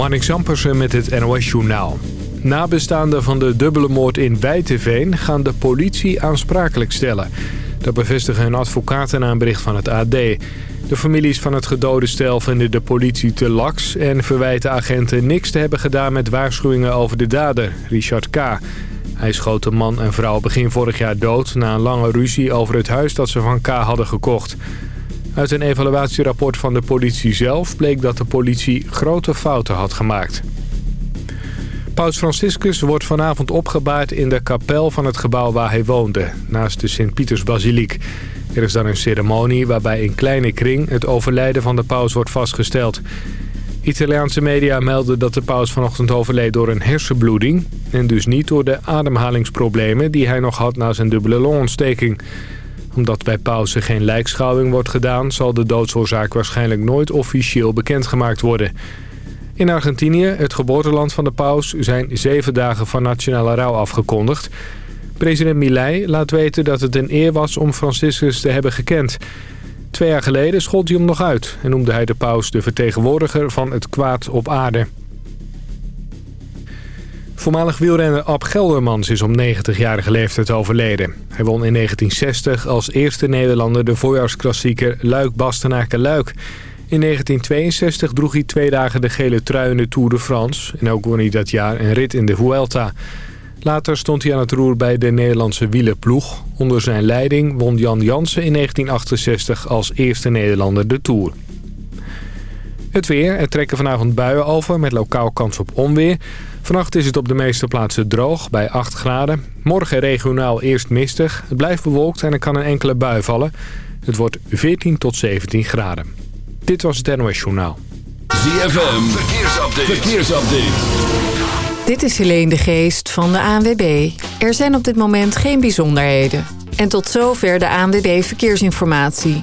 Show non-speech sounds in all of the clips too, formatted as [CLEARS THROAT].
Marnik Zampersen met het NOS Journaal. Nabestaanden van de dubbele moord in Wijteveen gaan de politie aansprakelijk stellen. Dat bevestigen hun advocaten na een bericht van het AD. De families van het gedode stel vinden de politie te laks... en verwijten agenten niks te hebben gedaan met waarschuwingen over de dader, Richard K. Hij schoot een man en vrouw begin vorig jaar dood... na een lange ruzie over het huis dat ze van K hadden gekocht... Uit een evaluatierapport van de politie zelf bleek dat de politie grote fouten had gemaakt. Paus Franciscus wordt vanavond opgebaard in de kapel van het gebouw waar hij woonde, naast de Sint-Pietersbasiliek. Er is dan een ceremonie waarbij in kleine kring het overlijden van de paus wordt vastgesteld. Italiaanse media melden dat de paus vanochtend overleed door een hersenbloeding... en dus niet door de ademhalingsproblemen die hij nog had na zijn dubbele longontsteking omdat bij pauze geen lijkschouwing wordt gedaan... zal de doodsoorzaak waarschijnlijk nooit officieel bekendgemaakt worden. In Argentinië, het geboorteland van de paus... zijn zeven dagen van nationale rouw afgekondigd. President Milei laat weten dat het een eer was om Franciscus te hebben gekend. Twee jaar geleden schold hij hem nog uit... en noemde hij de paus de vertegenwoordiger van het kwaad op aarde. Voormalig wielrenner Ab Geldermans is om 90-jarige leeftijd overleden. Hij won in 1960 als eerste Nederlander de voorjaarsklassieker Luik-Bastenaken-Luik. In 1962 droeg hij twee dagen de gele trui in de Tour de France... en ook won hij dat jaar een rit in de Vuelta. Later stond hij aan het roer bij de Nederlandse wielerploeg. Onder zijn leiding won Jan Jansen in 1968 als eerste Nederlander de Tour. Het weer. Er trekken vanavond buien over met lokaal kans op onweer. Vannacht is het op de meeste plaatsen droog bij 8 graden. Morgen regionaal eerst mistig. Het blijft bewolkt en er kan een enkele bui vallen. Het wordt 14 tot 17 graden. Dit was het NOS Journaal. ZFM. Verkeersupdate. Verkeersupdate. Dit is Helene de Geest van de ANWB. Er zijn op dit moment geen bijzonderheden. En tot zover de ANWB Verkeersinformatie.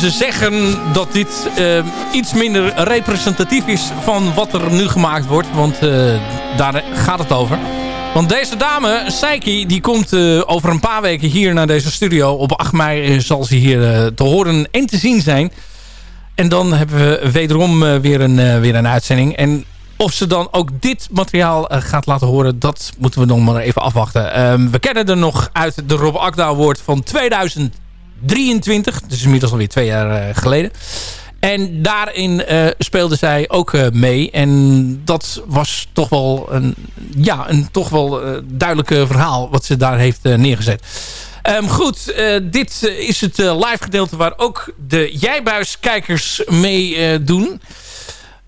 Ze zeggen dat dit uh, iets minder representatief is van wat er nu gemaakt wordt. Want uh, daar gaat het over. Want deze dame, Seiki, die komt uh, over een paar weken hier naar deze studio. Op 8 mei zal ze hier te horen en te zien zijn. En dan hebben we wederom weer, een, weer een uitzending. En of ze dan ook dit materiaal gaat laten horen, dat moeten we nog maar even afwachten. Ehm, we kennen er nog uit de Rob Akda Award van 2000. 23. Dus inmiddels alweer twee jaar eh, geleden. En daarin uh, speelde zij ook uh, mee. En dat was toch wel een, ja, een toch wel uh, duidelijk verhaal wat ze daar heeft neergezet. Um, goed, dit is het live gedeelte waar ook de Jijbuiskijkers mee doen.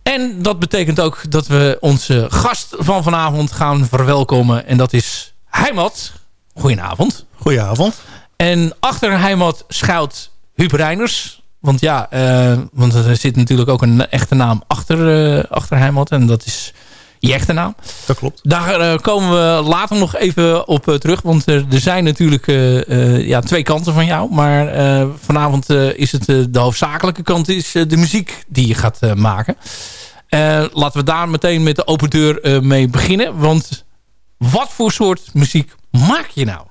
En dat betekent ook dat we onze gast van vanavond gaan verwelkomen. En dat is Heimat. Goedenavond. Goedenavond. En achter Heimat schuilt Huub Reiners. Want ja, uh, want er zit natuurlijk ook een echte naam achter, uh, achter Heimat. En dat is je echte naam. Dat klopt. Daar uh, komen we later nog even op terug. Want er, er zijn natuurlijk ja, twee kanten van jou. Maar vanavond is het de hoofdzakelijke kant is de muziek die je gaat maken. laten we daar meteen met de open deur mee beginnen. Want wat voor soort muziek maak je nou?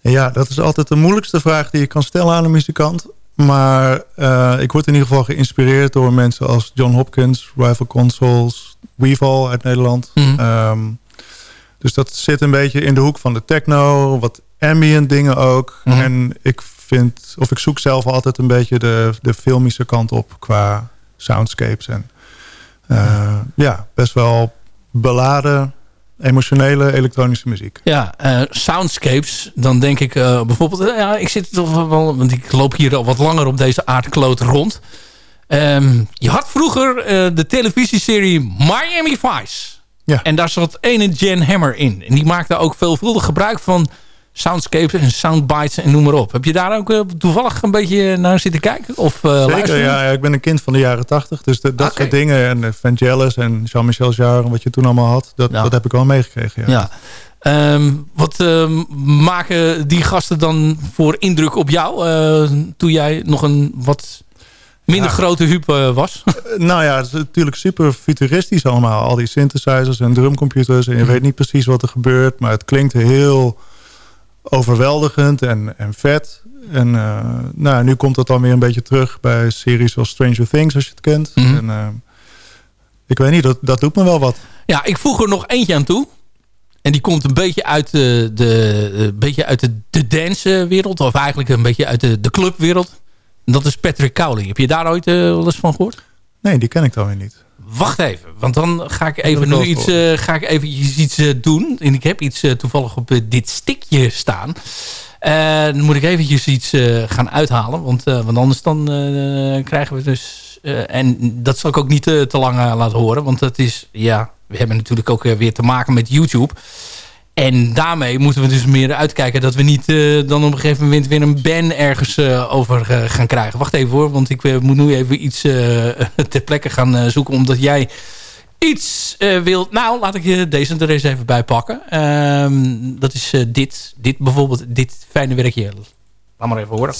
Ja, dat is altijd de moeilijkste vraag die je kan stellen aan een muzikant. Maar uh, ik word in ieder geval geïnspireerd door mensen als John Hopkins, Rival Consoles, Weevil uit Nederland. Mm. Um, dus dat zit een beetje in de hoek van de techno, wat ambient dingen ook. Mm. En ik vind, of ik zoek zelf altijd een beetje de, de filmische kant op qua soundscapes. En uh, ja, best wel beladen emotionele elektronische muziek. Ja, uh, soundscapes. Dan denk ik uh, bijvoorbeeld... Uh, ja, ik zit toch wel... Want ik loop hier al wat langer op deze aardkloot rond. Um, je had vroeger de televisieserie Miami Vice. Ja. En daar zat ene Jen Hammer in. En die maakte ook veelvuldig gebruik van soundscapes en soundbites en noem maar op. Heb je daar ook uh, toevallig een beetje naar zitten kijken? Of, uh, Zeker, ja, ja, Ik ben een kind van de jaren tachtig. Dus de, dat soort dingen. En uh, Vangelis en Jean-Michel Jarre, wat je toen allemaal had. Dat, dat heb ik wel meegekregen. Ja. ja. Um, wat um, maken die gasten dan voor indruk op jou? toen jij nog een wat minder grote huub was? [LAUGHS] nou ja, het is natuurlijk super futuristisch allemaal. Al die synthesizers en drumcomputers. En je mhm. weet niet precies wat er gebeurt. Maar het klinkt heel overweldigend en, en vet. En uh, nou, nu komt dat dan weer een beetje terug bij series zoals Stranger Things, als je het kent. Mm -hmm. en, uh, ik weet niet, dat, dat doet me wel wat. Ja, ik voeg er nog eentje aan toe. En die komt een beetje uit de, de, een beetje uit de, de dancewereld. Of eigenlijk een beetje uit de, de clubwereld. En dat is Patrick Cowley. Heb je daar ooit uh, wel eens van gehoord? Nee, die ken ik dan weer niet. Wacht even, want dan ga ik even nu iets, uh, ga ik eventjes iets uh, doen. En ik heb iets uh, toevallig op dit stikje staan. dan moet ik eventjes iets gaan uithalen. Want, want anders dan krijgen we dus... en dat zal ik ook niet te lang laten horen. Want dat is, ja, we hebben natuurlijk ook weer te maken met YouTube. En daarmee moeten we dus meer uitkijken dat we niet uh, dan op een gegeven moment weer een ban ergens uh, over uh, gaan krijgen. Wacht even hoor, want ik moet nu even iets [LAUGHS] ter plekke gaan zoeken. Omdat jij iets wil... Nou, laat ik deze er eens even bij pakken. Ehm, dat is dit. Dit bijvoorbeeld, dit fijne werkje. Laat maar even horen.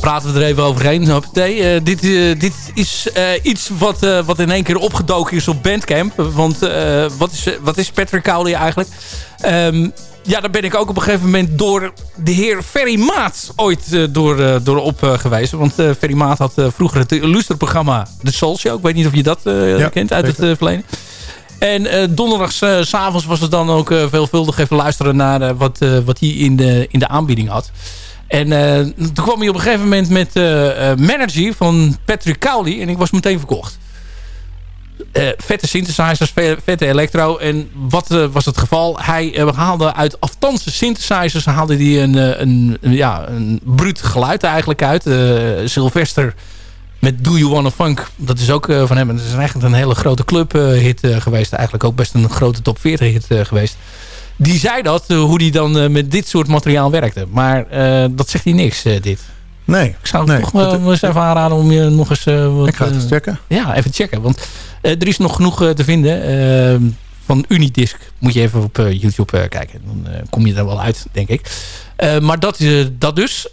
Praten we er even overheen. Uh, dit, uh, dit is uh, iets wat, wat in één keer opgedoken is op Bandcamp. Want wat, is, wat is Patrick Cowley eigenlijk? Um, ja, daar ben ik ook op een gegeven moment door de heer Ferry Maat ooit door, door op gewezen. Want Ferry Maat had vroeger het illusterprogramma The Soul Show. Ik weet niet of je dat ja, kent uit zeker. het verleden. En donderdags s s'avonds was het dan ook veelvuldig even luisteren naar wat, wat hij in de, in de aanbieding had. En uh, toen kwam hij op een gegeven moment met uh, manager van Patrick Cowley. En ik was meteen verkocht. Vette synthesizers, vette electro. En wat was het geval? Hij haalde uit aftanse synthesizers haalde hij een, een, ja, een bruut geluid eigenlijk uit. Sylvester met Do You Wanna Funk. Dat is ook van hem. Het is eigenlijk een hele grote clubhit geweest. Eigenlijk ook best een grote top 40 hit geweest die zei dat, eh, hoe die dan eh, met dit soort materiaal werkte. Maar eh, dat zegt hij niks, dit. Nee. Ik zou het toch wel eens even aanraden om je nog eens... wat, ik ga het eens checken. Ja, even checken. Want er is nog genoeg te vinden. van Unidisc moet je even op YouTube kijken. Dan kom je er wel uit, denk ik. maar dat, dat dus.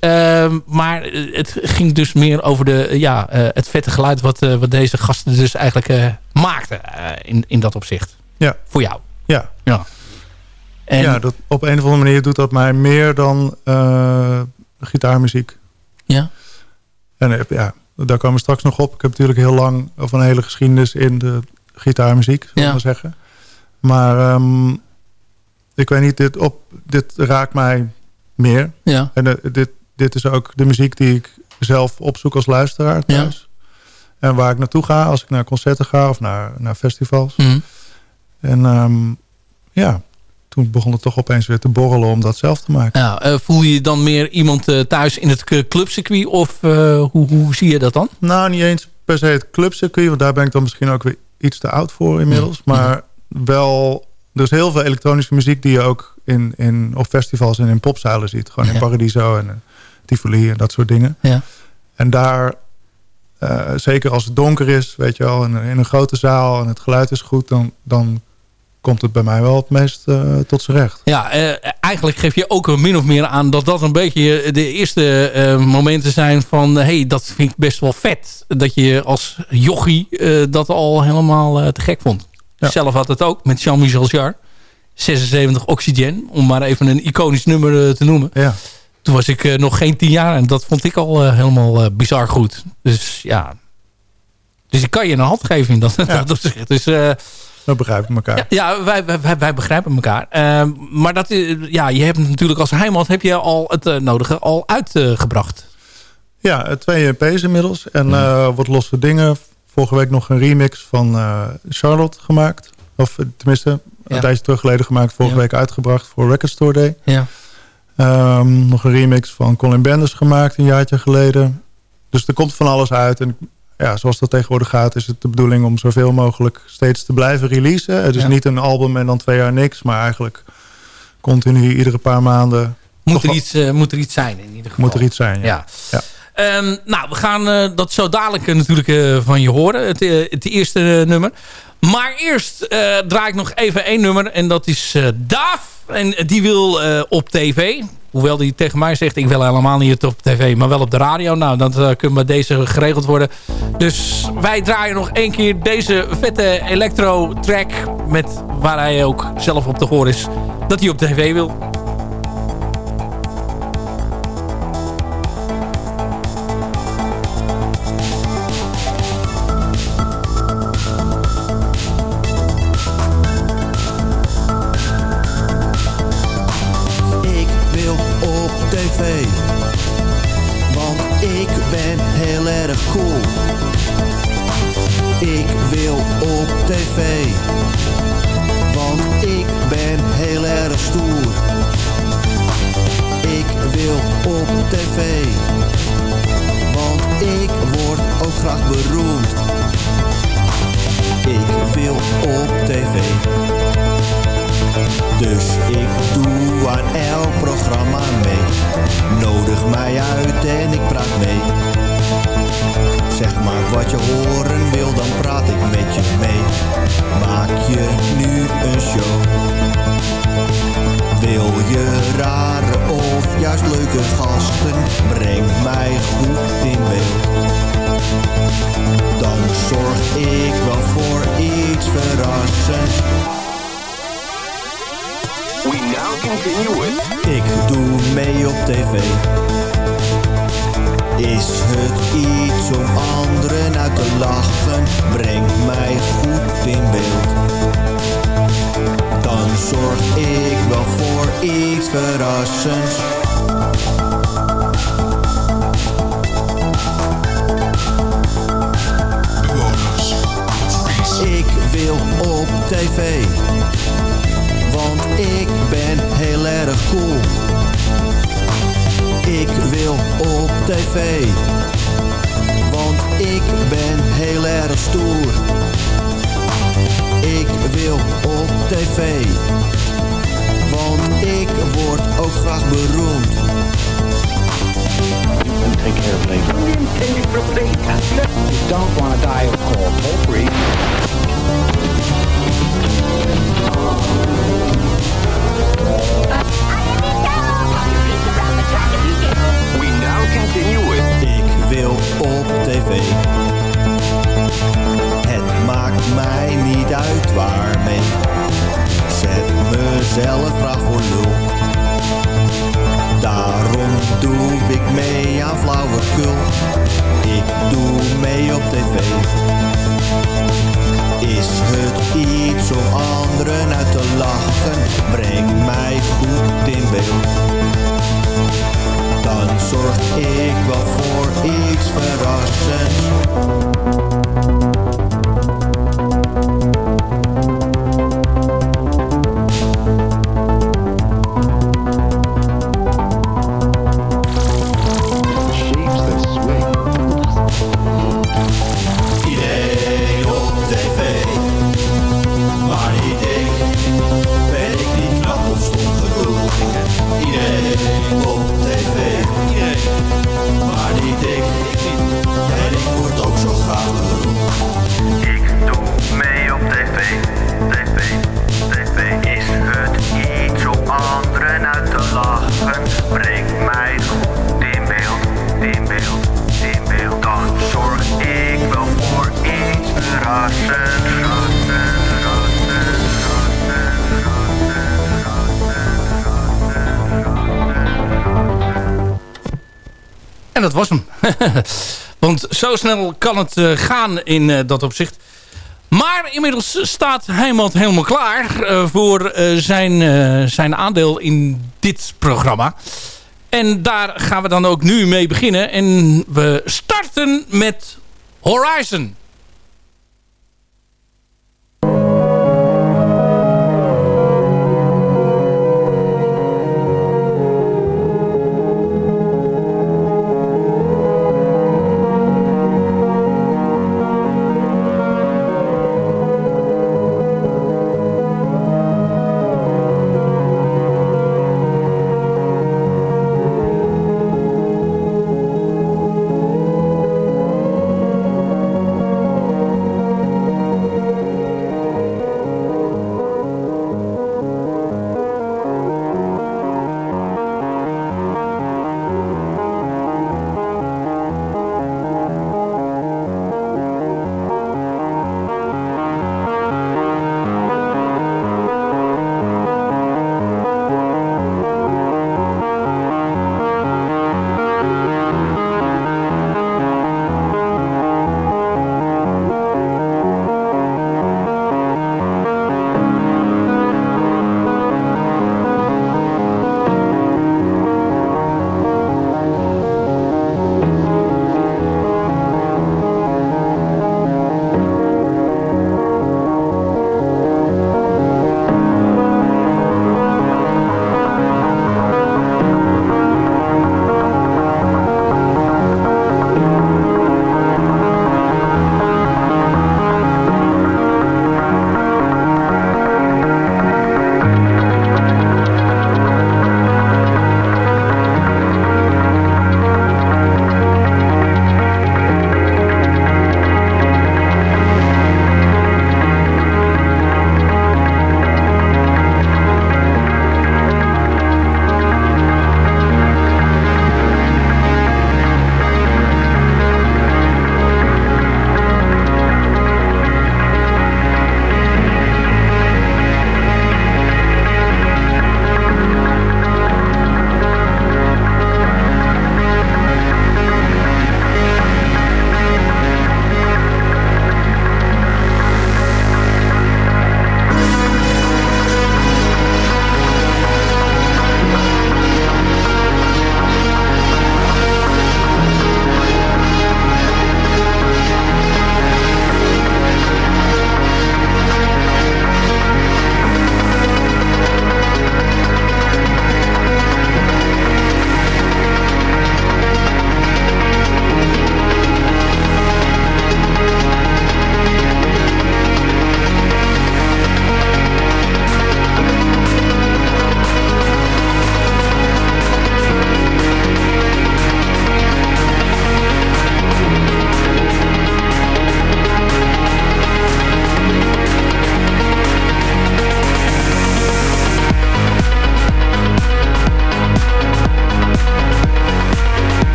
maar het ging dus meer over de, ja, het vette geluid... Wat, wat deze gasten dus eigenlijk maakten in, in dat opzicht. Ja. Voor jou. Ja. ja. Ja, dat, op een of andere manier doet dat mij meer dan uh, gitaarmuziek. Ja. En eh, ja, daar komen we straks nog op. Ik heb natuurlijk heel lang of een hele geschiedenis in de gitaarmuziek, we maar zeggen. Maar um, ik weet niet, dit, op, dit raakt mij meer. Ja. En uh, dit, dit is ook de muziek die ik zelf opzoek als luisteraar thuis. Ja. En waar ik naartoe ga als ik naar concerten ga of naar, naar festivals. Mm. En um, ja, toen begon het toch opeens weer te borrelen om dat zelf te maken. Ja, uh, voel je dan meer iemand uh, thuis in het clubcircuit of uh, hoe, hoe zie je dat dan? Nou, niet eens per se het clubcircuit, want daar ben ik dan misschien ook weer iets te oud voor inmiddels. Mm. Maar wel, er is heel veel elektronische muziek die je ook in, in, op festivals en in popzalen ziet. Gewoon ja. in Paradiso en Tivoli en dat soort dingen. Ja. En daar, zeker als het donker is, weet je wel, in, in een grote zaal en het geluid is goed, dan, dan komt het bij mij wel het meest uh, tot zijn recht. Ja, uh, eigenlijk geef je ook min of meer aan dat dat een beetje de eerste uh, momenten zijn van... hey, dat vind ik best wel vet. Dat je als jochie dat al helemaal te gek vond. Ja. Zelf had het ook met Jean-Michel Jarre. 76 Oxygen, om maar even een iconisch nummer te noemen. Ja. Toen was ik nog geen tien jaar en dat vond ik al helemaal bizar goed. Dus ja... Dus ik kan je een hand geven in dat, ja. [LAUGHS] dat opzicht. Dus... We begrijpen elkaar. Ja, ja wij, wij, wij, begrijpen elkaar. Uh, maar dat, ja, je hebt natuurlijk als Heimat heb je al het uh, nodige al uitgebracht. ja, twee EP's inmiddels. En uh, wat losse dingen. Vorige week nog een remix van Charlotte gemaakt. Of tenminste, een ja. tijdje terug geleden gemaakt. Vorige ja. week uitgebracht voor Record Store Day. Ja. Um, nog een remix van Colin Benders gemaakt een jaartje geleden. Dus er komt van alles uit. En ja, zoals dat tegenwoordig gaat, is het de bedoeling om zoveel mogelijk steeds te blijven releasen. Het is niet een album en dan twee jaar niks, maar eigenlijk continu iedere paar maanden. Moet er, iets, uh, moet er iets zijn in ieder geval. Moet er iets zijn, ja. ja. ja. Um, nou, we gaan uh, dat zo dadelijk uh, natuurlijk van je horen. Het, het eerste nummer. Maar eerst draai ik nog even één nummer. En dat is Daaf. En die wil op tv. Hoewel die tegen mij zegt, ik wil helemaal niet op tv, maar wel op de radio. Nou, dat uh, kan bij deze geregeld worden. Dus wij draaien nog één keer deze vette electro-track... met waar hij ook zelf op te horen is dat hij op tv wil. Graag beroemd. Ik wil op tv. Dus ik doe aan elk programma mee. Nodig mij uit en ik praat mee. Zeg maar wat je horen wil, dan praat ik met je mee. Maak je nu een show. Wil je rare of juist leuke gasten? Breng mij goed in beeld. Dan zorg ik wel voor iets verrassends. We now continue with... Ik doe mee op tv. Is het iets om anderen uit te lachen? Breng mij goed in beeld. Dan zorg ik wel voor iets verrassends. Ik wil op tv. Want ik ben heel erg cool. Ik wil op tv. Want ik ben heel erg stoer. Ik wil op tv. Want ik word ook graag beroemd. take care of later. You don't want to die of cold. We now continue. Ik wil op tv. Het maakt mij niet uit waarmee. Zet mezelf graag voor lul. Daarom doe ik mee aan flauwekul. Ik doe mee op tv. Is het iets om anderen uit te lachen? Breng mij goed in beeld. Dan zorg ik wel voor iets verrassends. Dat was hem. [LAUGHS] Want zo snel kan het eh, gaan in eh, dat opzicht. Maar inmiddels staat Heimald helemaal klaar eh, voor zijn, zijn aandeel in dit programma. En daar gaan we dan ook nu mee beginnen. En we starten met Horizon.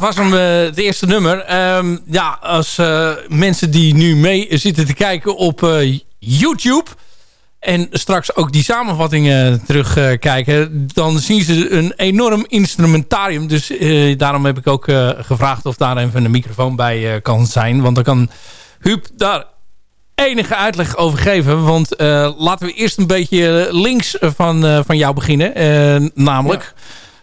Dat was hem, eh, het eerste nummer. Ehm, ja, als eh, mensen die nu mee zitten te kijken op eh, YouTube... en straks ook die samenvattingen terugkijken... dan zien ze een enorm instrumentarium. Dus daarom heb ik ook gevraagd of daar even een microfoon bij kan zijn. Want dan kan Huub daar enige uitleg over geven. Want laten we eerst een beetje links van, van jou beginnen. namelijk...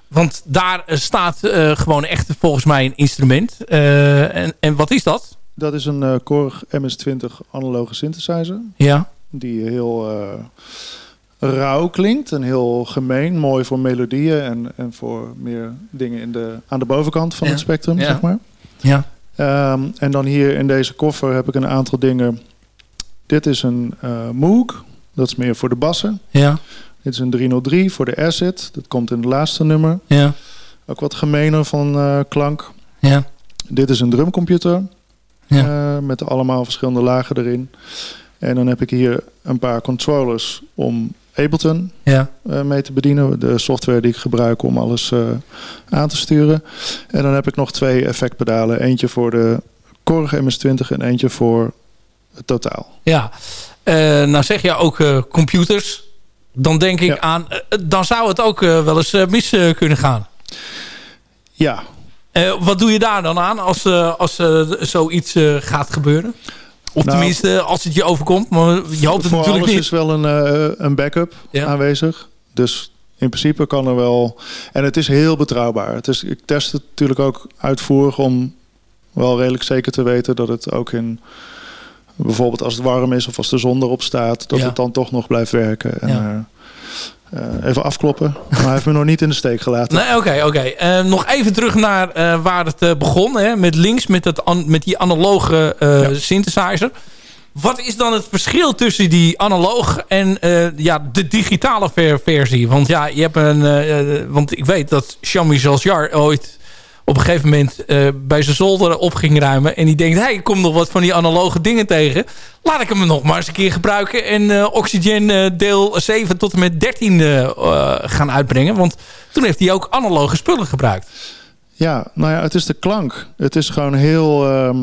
Want daar eh, staat uh, gewoon echt volgens mij een instrument. Uh, en, en wat is dat? Dat is een uh, Korg MS-20 analoge synthesizer. Ja. Die heel rauw klinkt en heel gemeen. Mooi voor melodieën en, en voor meer dingen in de, aan de bovenkant van ja. het spectrum, ja. zeg maar. Ja. Um, en dan hier in deze koffer heb ik een aantal dingen. Dit is een Moog. Dat is meer voor de bassen. Ja. Dit is een 303 voor de acid. Dat komt in het laatste nummer. Ja. Ook wat gemener van uh, klank. Ja. Dit is een drumcomputer. Ja. Uh, met allemaal verschillende lagen erin. En dan heb ik hier een paar controllers om Ableton ja. uh, mee te bedienen. De software die ik gebruik om alles aan te sturen. En dan heb ik nog twee effectpedalen. Eentje voor de Korg MS-20 en eentje voor het totaal. Ja. nou zeg je ook computers dan denk ik ja. aan... Uh, dan zou het ook uh, wel eens mis kunnen gaan. Ja. wat doe je daar dan aan als, als zoiets gaat gebeuren? Of nou, tenminste, als het je overkomt. Maar je hoopt het voor natuurlijk alles niet. is wel een, een backup ja. aanwezig. Dus in principe kan er wel... En het is heel betrouwbaar. Het is, ik test het natuurlijk ook uitvoerig om wel redelijk zeker te weten dat het ook in bijvoorbeeld als het warm is of als de zon erop staat, dat Ja. het dan toch nog blijft werken. En, Ja. eh, eh, even afkloppen. [LAUGHS] Maar hij heeft me nog niet in de steek gelaten. Nee, oké, oké. Eh, nog even terug naar waar het begon. Hè, met links, met, dat met die analoge Ja. synthesizer. Wat is dan het verschil tussen die analoog en ja, de digitale ver- versie? Want ja, je hebt een. want ik weet dat Jean-Michel ooit op een gegeven moment eh, bij zijn zolder op ging ruimen. En die denkt, hey, ik kom nog wat van die analoge dingen tegen. Laat ik hem nog maar eens een keer gebruiken. En eh, Oxygen eh, deel 7 tot en met 13 eh, eh, gaan uitbrengen. Want toen heeft hij ook analoge spullen gebruikt. Ja, nou ja, het is de klank. Het is gewoon heel ehm,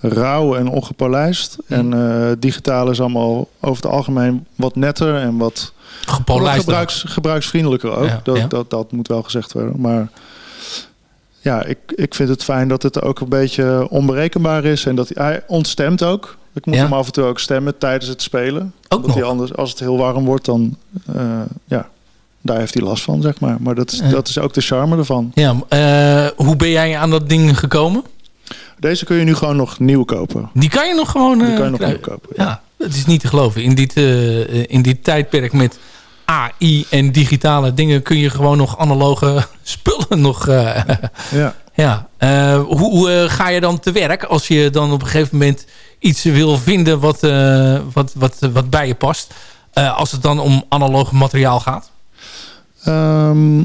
rauw en ongepolijst. En eh, digitaal is allemaal over het algemeen wat netter en wat Gepolijst. gebruiks, gebruiksvriendelijker ook. Ja, dat, ja. Dat, dat moet wel gezegd worden. Maar ja, ik, ik vind het fijn dat het ook een beetje onberekenbaar is. En dat hij, ontstemt ook. Ik moet Ja. hem af en toe ook stemmen tijdens het spelen. Ook hij nog? anders, als het heel warm wordt, dan eh, ja, daar heeft hij last van, zeg maar. Maar dat is, Ja. dat is ook de charme ervan. Ja, eh, hoe ben jij aan dat ding gekomen? Deze kun je nu gewoon nog nieuw kopen. Die kan je nog gewoon Die eh, kan je nog nieuw kopen. Ja, het is niet te geloven. In dit, in dit tijdperk met AI en digitale dingen... kun je gewoon nog analoge [LAUGHS] spullen nog... eh, [LAUGHS] Ja. ja. Eh, hoe eh, ga je dan te werk als je dan op een gegeven moment iets wil vinden... wat, wat, wat, wat bij je past? Als het dan om analoog materiaal gaat? Ehm,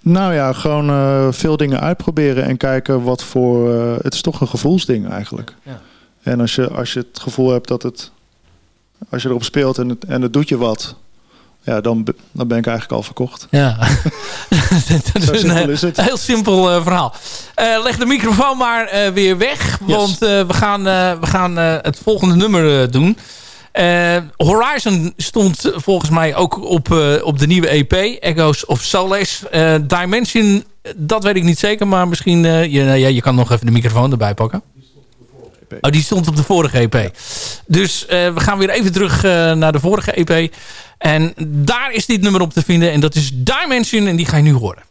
nou ja, gewoon veel dingen uitproberen en kijken wat voor... het is toch een gevoelsding eigenlijk. Ja. En als je, als je het gevoel hebt dat het... Als je erop speelt en het, en het doet je wat... Ja, dan, dan ben ik eigenlijk al verkocht. Ja, [LAUGHS] dat Zo is simpel een is het. heel simpel eh, verhaal. Eh, leg de microfoon maar eh, weer weg, want eh, we gaan, eh, we gaan eh, het volgende nummer eh, doen. Eh, Horizon stond volgens mij ook op, eh, op de nieuwe EP, Echoes of Solace. Eh, Dimension, dat weet ik niet zeker, maar misschien... eh, je, ja, je kan nog even de microfoon erbij pakken. Oh, die stond op de vorige EP. Dus eh, we gaan weer even terug eh, naar de vorige EP. En daar is dit nummer op te vinden. En dat is Dimension. En die ga je nu horen.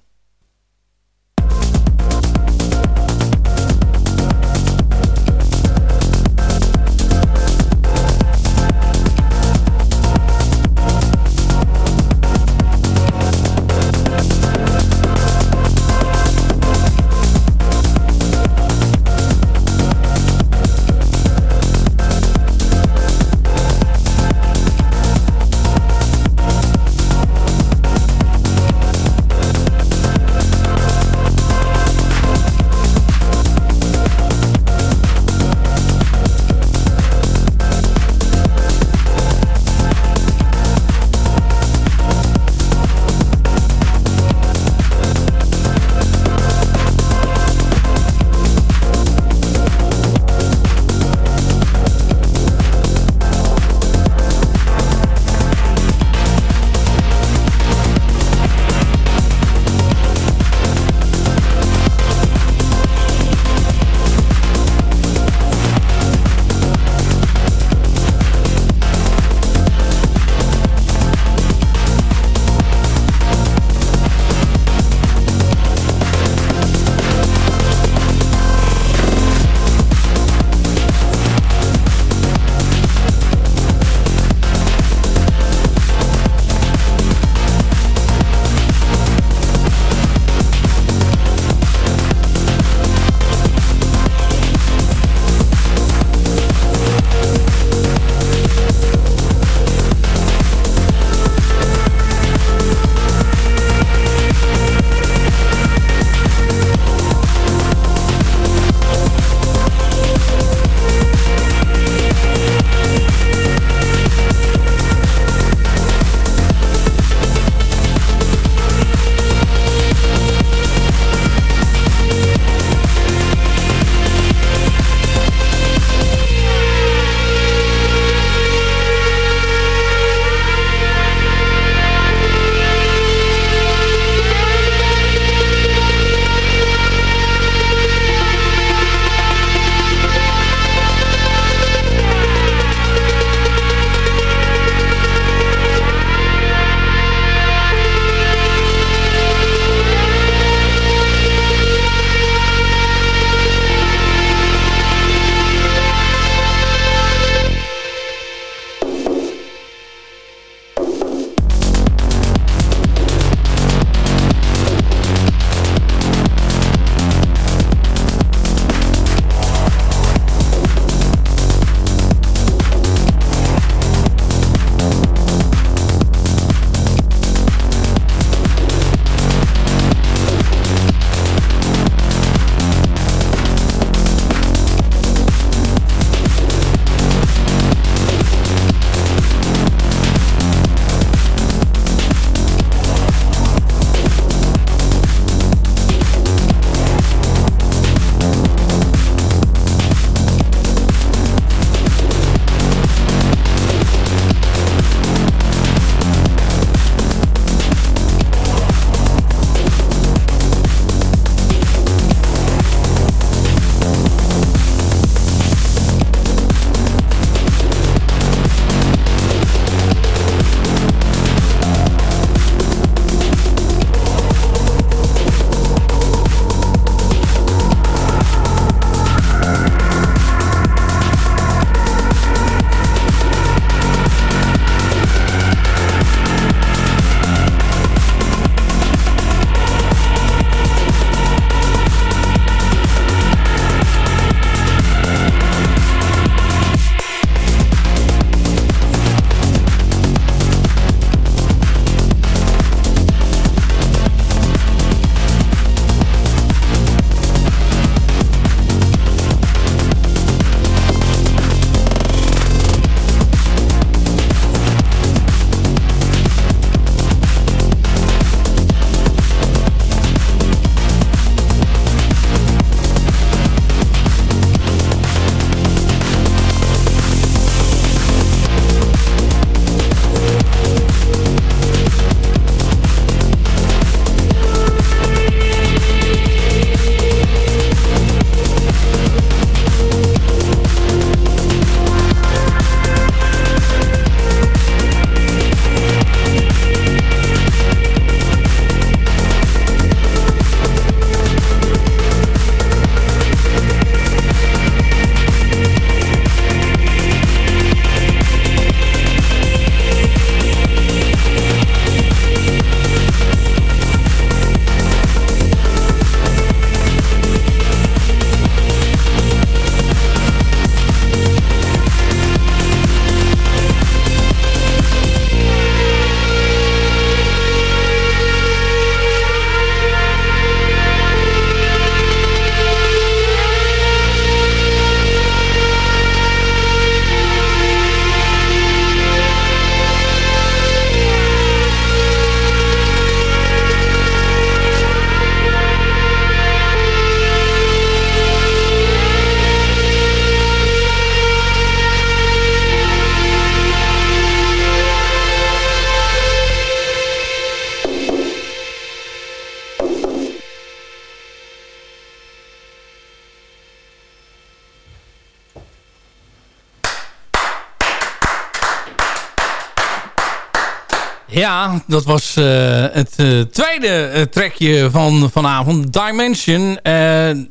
Ja, dat was eh, het eh, tweede eh, trekje van vanavond. Dimension.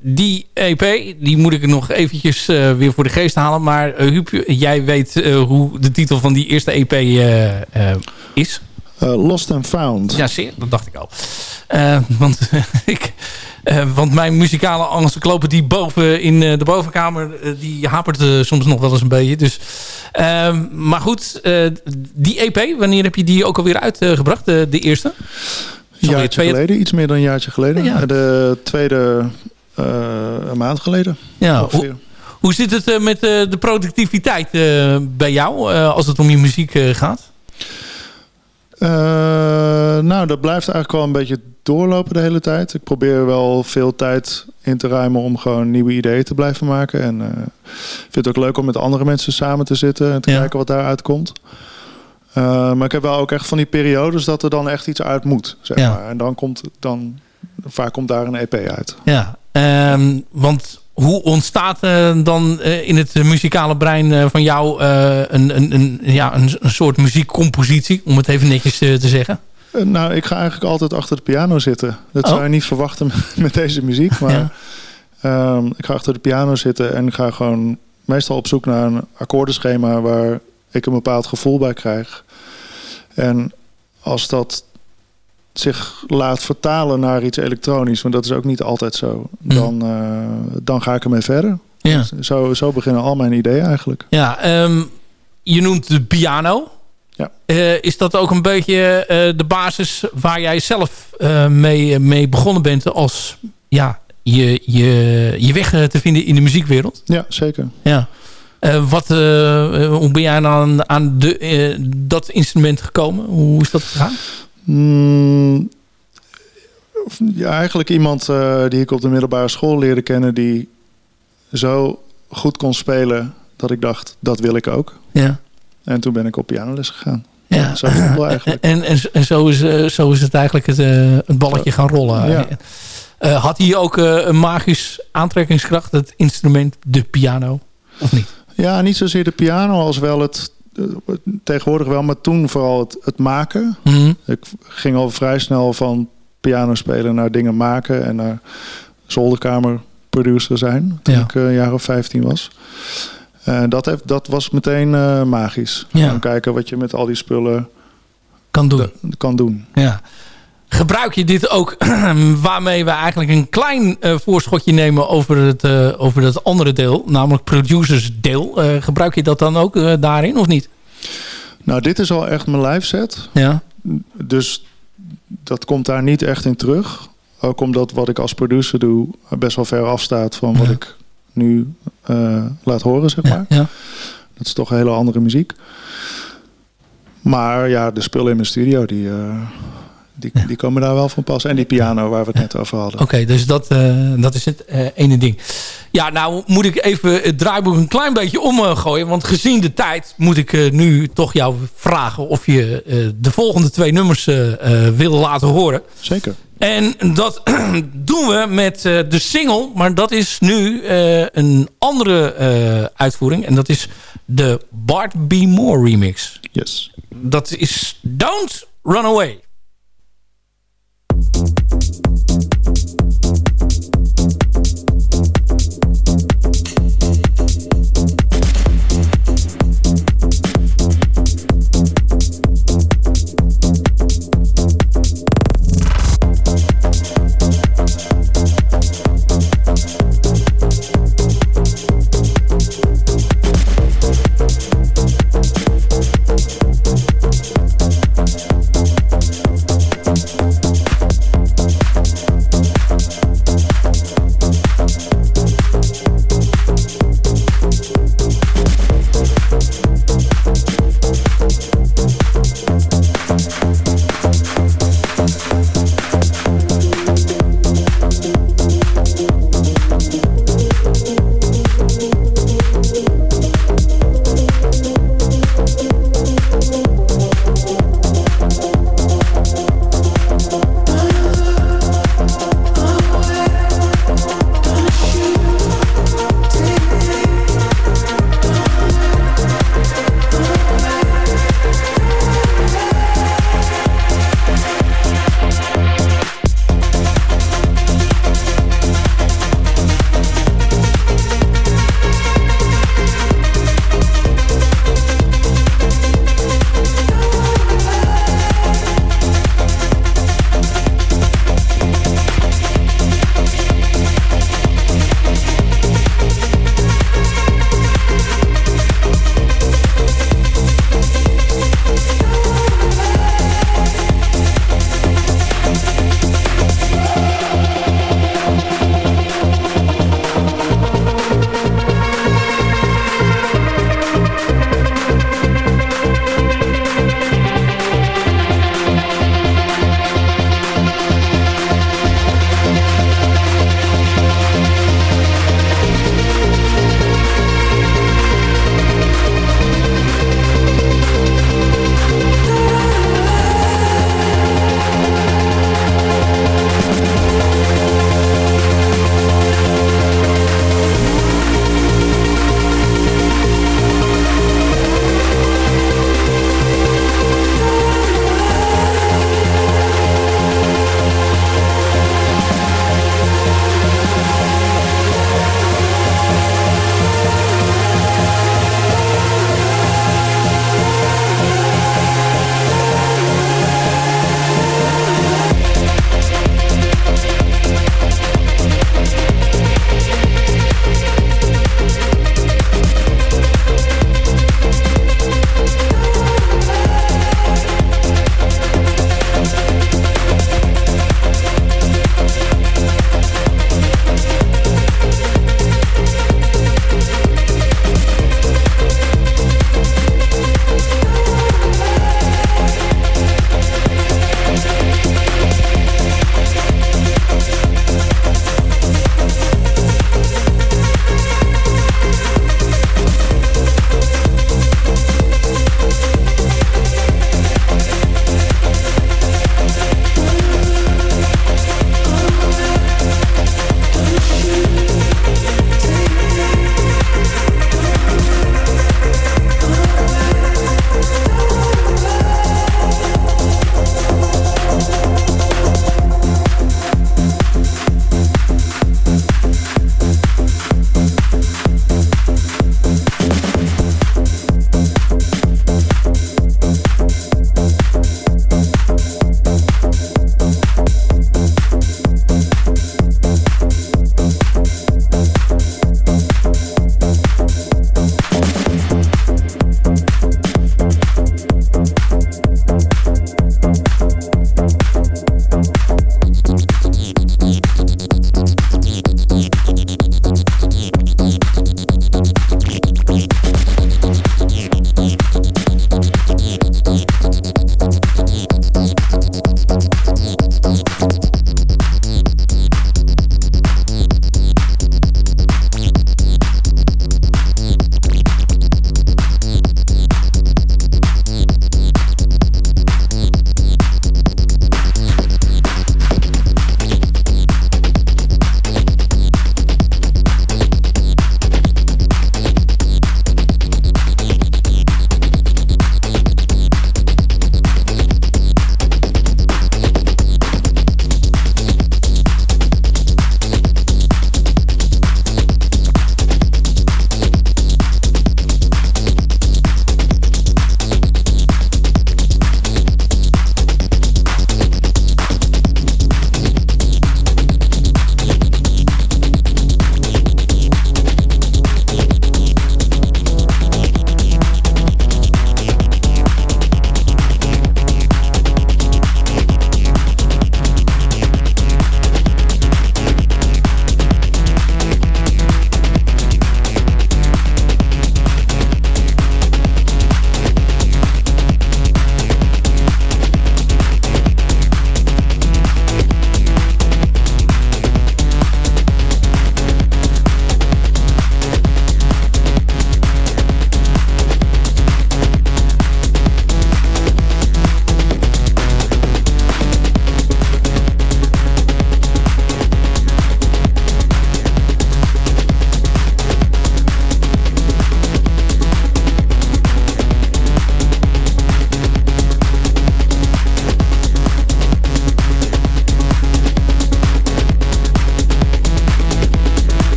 Die EP, die moet ik nog eventjes weer voor de geest halen. Maar Huub, jij weet hoe de titel van die eerste EP is. Eh, Lost and Found. Ja, zeer. Dat dacht ik al. Eh, want, [LAUGHS] ik, eh, want mijn muzikale encyclopedie boven in eh, de bovenkamer... die hapert soms nog wel eens een beetje. Dus, maar goed, die EP, wanneer heb je die ook alweer uitgebracht? de de eerste? Een jaartje twee- geleden, iets meer dan een jaartje geleden. Ja. De tweede een maand geleden. Ja, ongeveer. hoe, hoe zit het met de productiviteit bij jou als het om je muziek gaat? Eh, nou, dat blijft eigenlijk wel een beetje doorlopen de hele tijd. Ik probeer wel veel tijd in te ruimen om gewoon nieuwe ideeën te blijven maken. En ik vind het ook leuk om met andere mensen samen te zitten en te Ja. kijken wat daaruit komt. Eh, maar ik heb wel ook echt van die periodes dat er dan echt iets uit moet. Zeg Ja. maar. En dan komt dan vaak komt daar een EP uit. Ja, ehm, want hoe ontstaat eh, dan eh, in het muzikale brein eh, van jou een, een, een, ja, een, een soort muziekcompositie, om het even netjes te zeggen? Nou, ik ga eigenlijk altijd achter de piano zitten. Dat Oh. zou je niet verwachten met deze muziek. Maar Ja. ehm, ik ga achter de piano zitten en ik ga gewoon meestal op zoek naar een akkoordenschema waar ik een bepaald gevoel bij krijg. En als dat zich laat vertalen naar iets elektronisch, want dat is ook niet altijd zo, dan, eh, dan ga ik ermee verder. Ja, Zo, zo beginnen al mijn ideeën eigenlijk. ja ehm, je noemt de piano. Ja. Eh, is dat ook een beetje eh, de basis waar jij zelf mee, mee begonnen bent als ja, je, je, je weg te vinden in de muziekwereld? Ja, zeker. Ja. Wat, hoe ben jij aan, aan de, dat instrument gekomen? Hoe is dat gegaan? Mm, ja, eigenlijk iemand eh, die ik op de middelbare school leerde kennen... die zo goed kon spelen dat ik dacht, dat wil ik ook. Ja. En toen ben ik op pianoles gegaan. ja. Zo [LAUGHS] eigenlijk. En, en, en zo, is, eh, zo is het eigenlijk het, eh, het balletje gaan rollen. Ja. Had hij ook een magisch aantrekkingskracht, het instrument, de piano? Of niet? Ja, niet zozeer de piano als wel het... tegenwoordig wel, maar toen vooral het, het maken. Mhm. Ik ging al vrij snel van piano spelen naar dingen maken... en naar zolderkamerproducer zijn. Toen Ja. ik eh, een jaar of 15 was. En dat, heeft, dat was meteen eh, magisch. Ja. Kijken wat je met al die spullen Kan doen. kan doen. Ja. Gebruik je dit ook [CLEARS THROAT] waarmee we eigenlijk een klein eh, voorschotje nemen over het, eh, over dat andere deel, namelijk producers deel. Eh, gebruik je dat dan ook daarin of niet? Nou, dit is al echt mijn live set. Ja. Dus dat komt daar niet echt in terug. Ook omdat wat ik als producer doe best wel ver afstaat van wat Ja. ik nu laat horen, zeg maar. Ja. ja. Dat is toch een hele andere muziek. Maar ja, de spullen in mijn studio, die, eh, die, die komen daar wel van pas. En die piano waar we het net over hadden. Oké, dus dat, eh, dat is het eh, ene ding. Ja, nou moet ik even het draaiboek een klein beetje omgooien. Want gezien de tijd moet ik eh, nu toch jou vragen of je eh, de volgende twee nummers eh, eh, wil laten horen. Zeker. En dat [CLEARS THROAT] doen we met eh, de single. Maar dat is nu eh, een andere eh, uitvoering. En dat is de Bart B. Moore remix. Yes. Dat is Don't Run Away.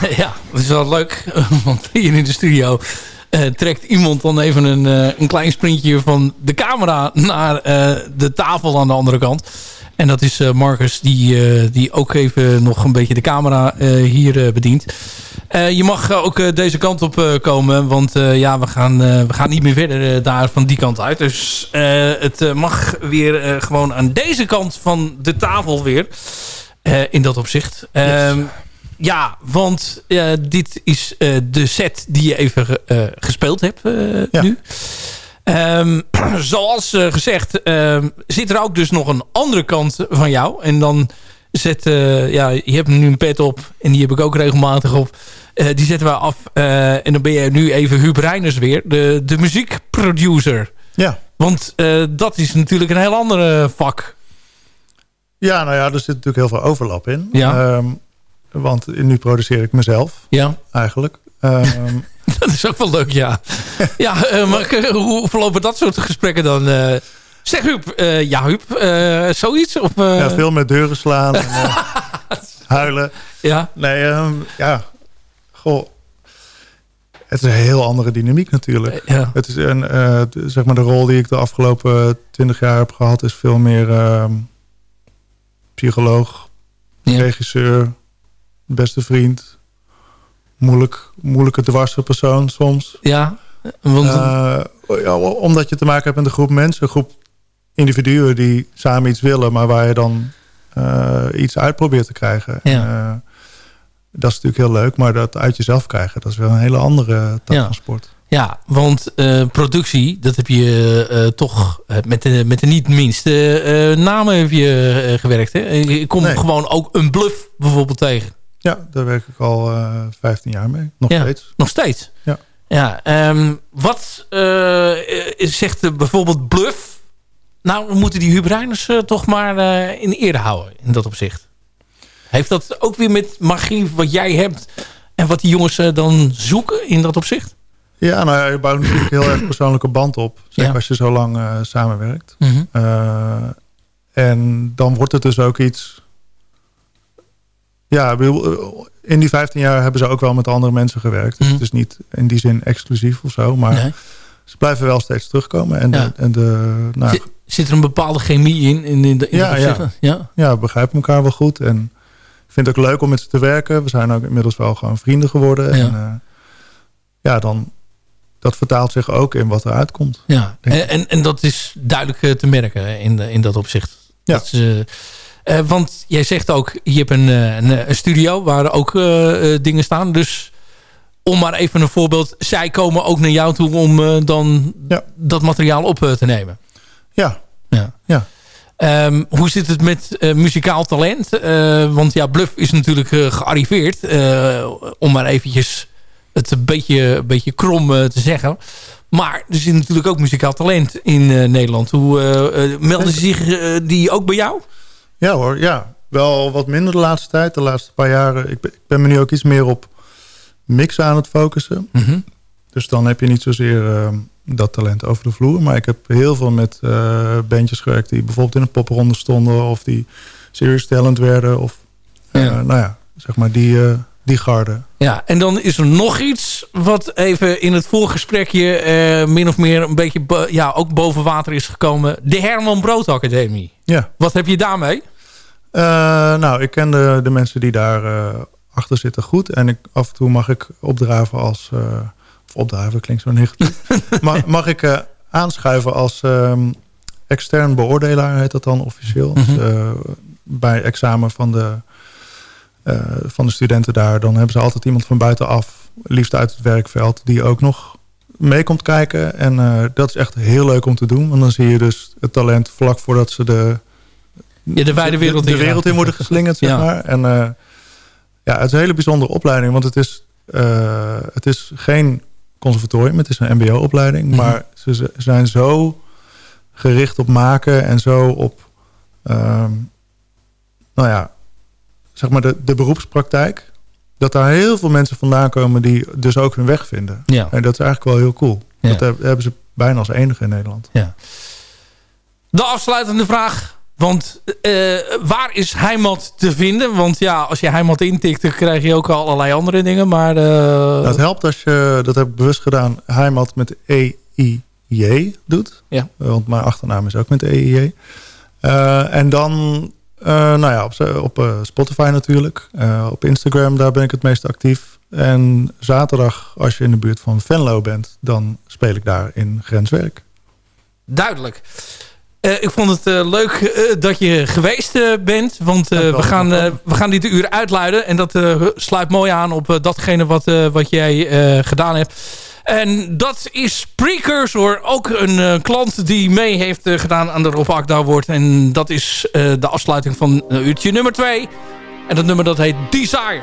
[LAUGHS] ja, dat is wel leuk. [LAUGHS] Want hier in de studio eh, trekt iemand dan even een, eh, een klein sprintje van de camera naar eh, de tafel aan de andere kant. En dat is Marcus die, die ook even nog een beetje de camera hier bedient. Je mag ook deze kant op komen. Want ja, we gaan, we gaan niet meer verder daar van die kant uit. Dus het mag weer gewoon aan deze kant van de tafel weer. In dat opzicht. Ehm, ja, want eh, dit is eh, de set die je even eh, gespeeld hebt Ja. nu. Ehm, [CLEARS THROAT] zoals gezegd ehm, zit er ook dus nog een andere kant van jou. En dan zet, ja, je hebt nu een pet op en die heb ik ook regelmatig op. Die zetten we af en dan ben je nu even Huub Reiners weer, de, de muziekproducer. Ja. Want dat is natuurlijk een heel andere vak. ja, nou ja, er zit natuurlijk heel veel overlap in. Ja. Ehm, want nu produceer ik mezelf Ja, eigenlijk. [LAUGHS] Ehm, dat is ook wel leuk, ja. ja, eh, maar eh, hoe verlopen dat soort gesprekken dan? eh? zeg Huub, ja Huub, zoiets? Of, ja, veel met deuren slaan en [LAUGHS] huilen. ja, Nee, ehm, ja. Goh. Het is een heel andere dynamiek natuurlijk. ja. Het is een, zeg maar de rol die ik de afgelopen twintig jaar heb gehad... is veel meer ehm, psycholoog, Ja. regisseur, beste vriend. Moeilijk, moeilijke dwarse persoon soms. ja, want Eh, ja, omdat je te maken hebt met een groep mensen, een groep individuen die samen iets willen, maar waar je dan eh, iets uit probeert te krijgen. Ja. Eh, dat is natuurlijk heel leuk, maar dat uit jezelf krijgen, dat is wel een hele andere tak Ja. van sport. Ja, want productie, dat heb je toch met, de, met de niet minste namen heb je gewerkt. Hè? Ik kom Nee. gewoon ook een bluff bijvoorbeeld tegen. Ja, daar werk ik al eh 15 jaar mee, nog Ja. steeds. Nog steeds. Ja. ja ehm, wat eh, zegt eh, bijvoorbeeld bluff? Nou, we moeten die Huub Reiners, eh, toch maar in ere houden in dat opzicht. Heeft dat ook weer met magie wat jij hebt en wat die jongens dan zoeken in dat opzicht? Ja, nou ja, je bouwt natuurlijk heel erg persoonlijke band op, zeker Ja. als je zo lang samenwerkt. Mhm. En dan wordt het dus ook iets... Ja, eh, in die 15 jaar hebben ze ook wel met andere mensen gewerkt. Dus Mhm. het is niet in die zin exclusief of zo. Maar Nee. ze blijven wel steeds terugkomen. En, Ja. de, en de, nou, Zit, zit er een bepaalde chemie in? in, in, de- in Ja, ja. ja, we begrijpen elkaar wel goed. En ik vind het ook leuk om met ze te werken. We zijn ook inmiddels wel gewoon vrienden geworden. Ja. En eh, ja, dan... Dat vertaalt zich ook in wat eruit komt. Ja, en, en, en dat is duidelijk eh, te merken in, in dat opzicht. Ja. Dat is, eh, eh, want jij zegt ook, je hebt een, eh, een, een studio waar ook eh, eh, dingen staan. Dus om maar even een voorbeeld. Zij komen ook naar jou toe om eh, dan Ja. dat materiaal op eh, te nemen. Ja, Ja. Ja. Ehm, hoe zit het met eh, muzikaal talent? Eh, want ja, Bluff is natuurlijk eh, gearriveerd. eh, om maar eventjes het een beetje, een beetje krom eh, te zeggen. Maar er zit natuurlijk ook muzikaal talent in eh, Nederland. Hoe eh, eh, melden zich eh, die ook bij jou? Ja hoor, ja. Wel wat minder de laatste tijd. De laatste paar jaren. Ik ben, ik ben me nu ook iets meer op mixen aan het focussen. Mhm. Dus dan heb je niet zozeer eh, dat talent over de vloer. Maar ik heb heel veel met eh bandjes gewerkt... die bijvoorbeeld in een popronde stonden... of die serious talent werden. Of eh, Ja. nou ja, zeg maar die, eh, die garde. Ja, en dan is er nog iets wat even in het voorgesprekje min of meer een beetje ja, ook boven water is gekomen. De Herman Brood Academie. Ja. Wat heb je daarmee? Eh, nou, ik ken de, de mensen die daar eh, achter zitten goed. En ik, af en toe mag ik opdraven als... eh, of opdraven klinkt zo negatief. [LAUGHS] mag, mag ik aanschuiven als ehm, extern beoordelaar, heet dat dan officieel. Dus, eh, bij examen van de, van de studenten daar... dan hebben ze altijd iemand van buitenaf, liefst uit het werkveld... die ook nog mee komt kijken. En dat is echt heel leuk om te doen. Want dan zie je dus het talent vlak voordat ze de Ja, de wijde wereld de, in de wereld in worden geslingerd, zeg Ja. maar. En eh, ja, het is een hele bijzondere opleiding. Want het is, eh, het is geen conservatorium, het is een mbo-opleiding. Mhm. Maar ze zijn zo gericht op maken en zo op... ehm, nou ja, zeg maar de, de beroepspraktijk. Dat daar heel veel mensen vandaan komen die dus ook hun weg vinden. Ja. En dat is eigenlijk wel heel cool. Ja. Dat heb- hebben ze bijna als enige in Nederland. De afsluitende vraag. Want eh, waar is Heimat te vinden? Want ja, als je Heimat intikt, dan krijg je ook al allerlei andere dingen. Maar, uh... Het helpt als je, dat heb ik bewust gedaan, Heimat met E-I-J doet. Ja. Want mijn achternaam is ook met E-I-J. Uh, en dan, nou ja, op, op Spotify natuurlijk. op Instagram, daar ben ik het meest actief. En zaterdag, als je in de buurt van Venlo bent, dan speel ik daar in Grenswerk. Duidelijk. Uh, ik vond het uh, leuk uh, dat je geweest bent. Want we, gaan, we gaan dit uur uitluiden. En dat sluit mooi aan op datgene wat, wat jij gedaan hebt. En dat is Precursor. Ook een klant die mee heeft gedaan aan de Rob Akda wordt. En dat is de afsluiting van uurtje nummer 2. En dat nummer dat heet Desire.